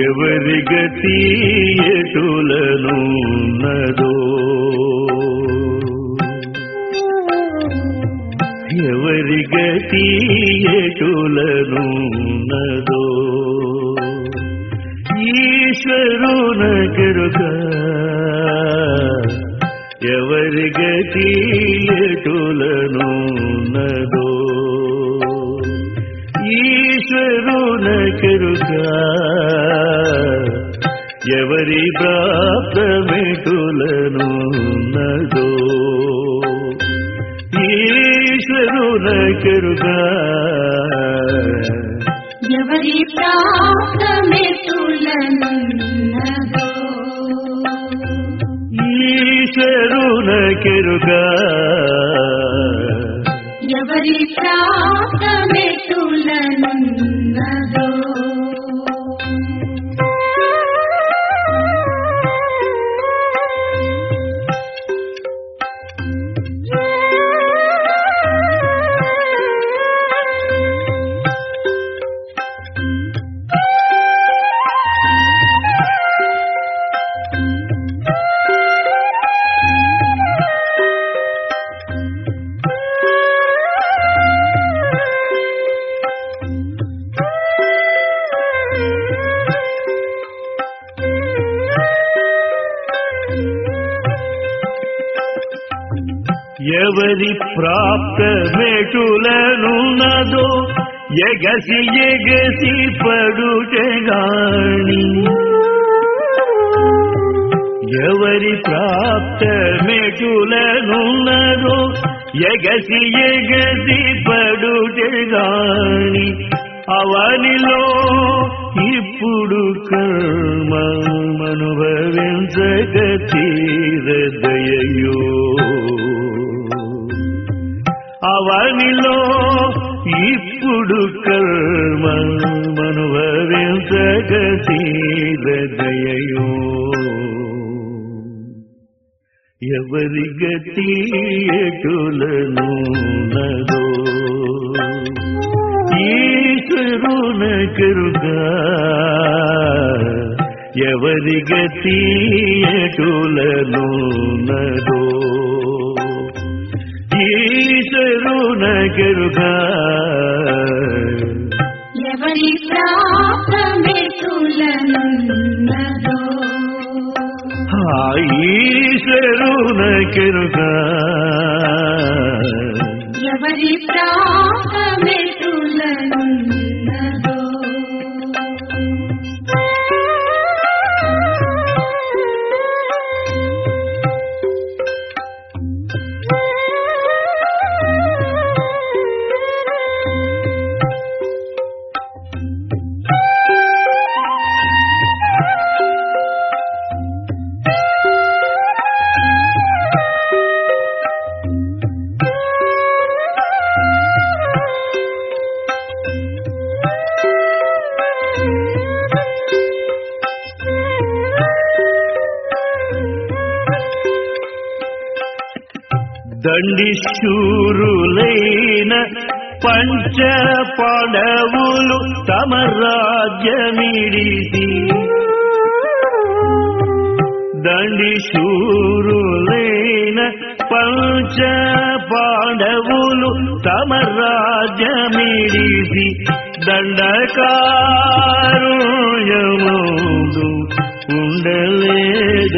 ఎవరి గతి ఎటులనున్నదో? ఎవరి గతి ఎటులనున్నదో? ఈశ్వరున కరుక ఎవరి గతి ఎటులనున్నదో? కరుక ఎవరి ప్రాప్తమెటులనున్నదో ఈశ్వరున కరుక ఎవరి ప్రాప్తమెటులనున్నదో ఈశ్వరున కెరుక ఎవరి ప్రాప్తమెటులనున్నదో ఎవరి ప్రాప్త మేటులనున్నదో ఎగసి ఎగసి పడుటగాణి ఎవరి ప్రాప్త మేటులనున్నదో ఎగసి ఎగసి పడుటగాణి అవనిలో ఇప్పుడు కర్మనుభవించక తీరదయో వాణిలో ఇప్పుడు కర్మనుభవించక తీరదయో ఎవరి గతి ఎటులను నదో. ఈశ్వరున కరుగా ఎవరి గతి ఎటులను నదో. ఈశ్వరున కరుగా ఎవరి ప్రాప్తమెటులనున్నదో ఆ ఈశ్వరున కరుగా ఎవరి ప్రాప్తమెటులనున్నదో దండిశూరులైన పంచ పడవులు తమ రాజ్యమిడిసి. దండిశూరులైన పంచ పాండవులు తమ రాజ్యమిడిసి. దండకారుణ్యముడు ఉండలేద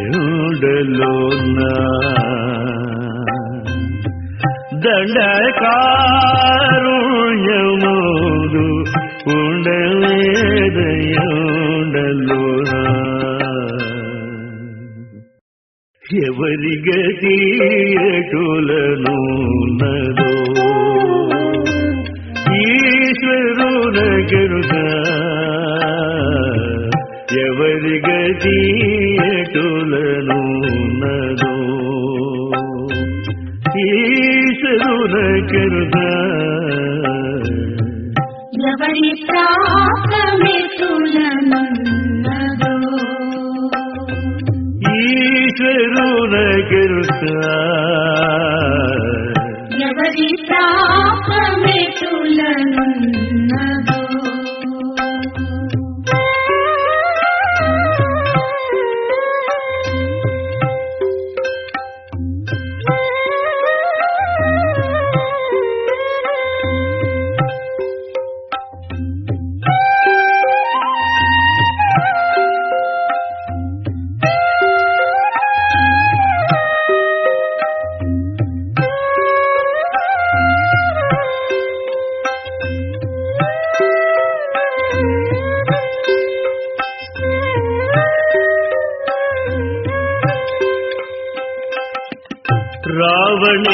ఎండలోనా దండకారుణ్యమోదు ఉండలేదయుండలోనా ఎవరి గతి ఎటులను నదో ఈశ్వరున ఎవరి గతి ఎటులను నదో కరుగా ఎవరి ఈశ్వరున కరుగా ఎవరి ప్రాప్తమెటులనున్నదో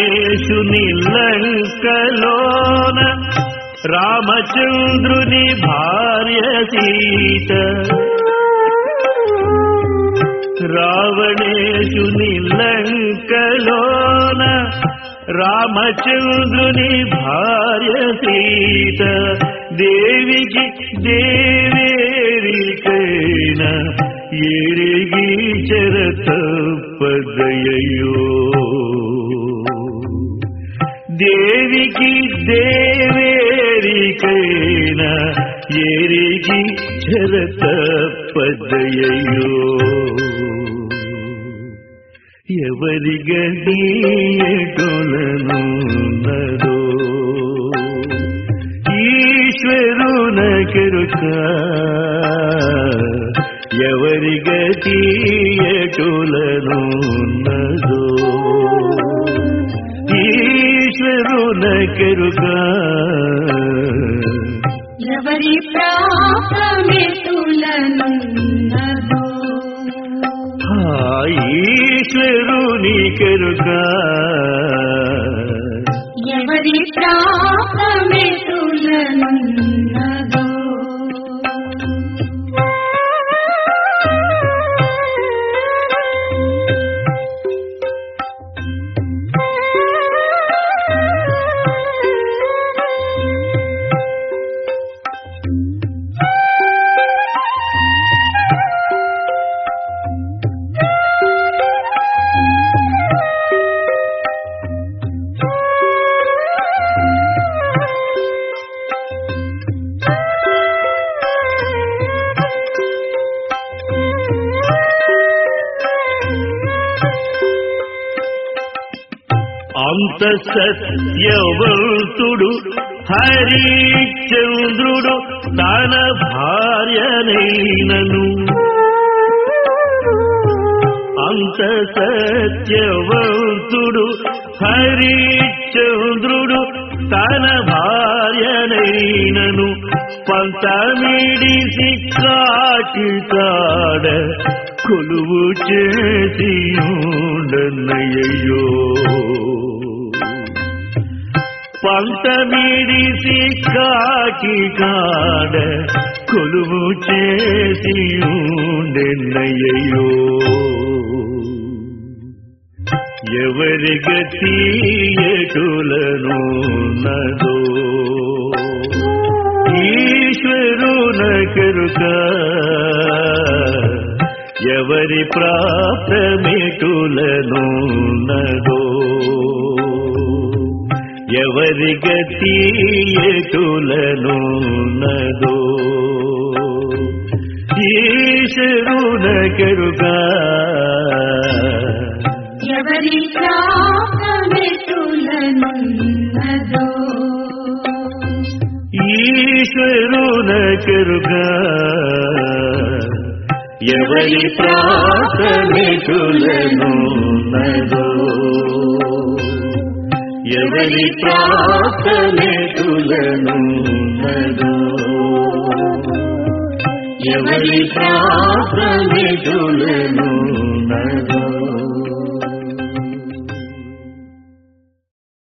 రావణేశుని లంకలోన రామచంద్రుని భార్య సీత. రావణేశుని లంకలోన రామచంద్రుని భార్య సీత. దేవికి దేవేరికైన ఎరిగి చెరతప్పదయ్యో పదయో దేవేరికైన ఎరిగి చెరతప్పదయ్యో ఎవరి గడియటొలను నదో ఈశ్వరున కెరుక ఎవరి ఈశ్వరుని కెరుక ఎవరి ప్రాపమెతులనున్నదో అంత సత్యవంతుడు హరిచంద్రుడు తన భార్యనైనను. అంత సత్యవంతుడు హరిచంద్రుడు తన భార్యనైనను. పంతమిడి కాటి కాడ కొలువు చేసి పంట విడిసి కాకి కాడ కొలువు చేసి ఉండెన్నయ్యో ఎవరి గతి ఎటులను నదో ఈశ్వరునకరుక ఎవరి ప్రాప్తమిటులను ఎవరి గతి ఎటులను నదో ఈశ్వరున కరుక ఎవరి ఈశ్వరున కరుక ఎవరి ప్రార్థమితులను నదో ఎవరి ప్రార్థమితులను ఎవరి ప్రార్థమితులను నదో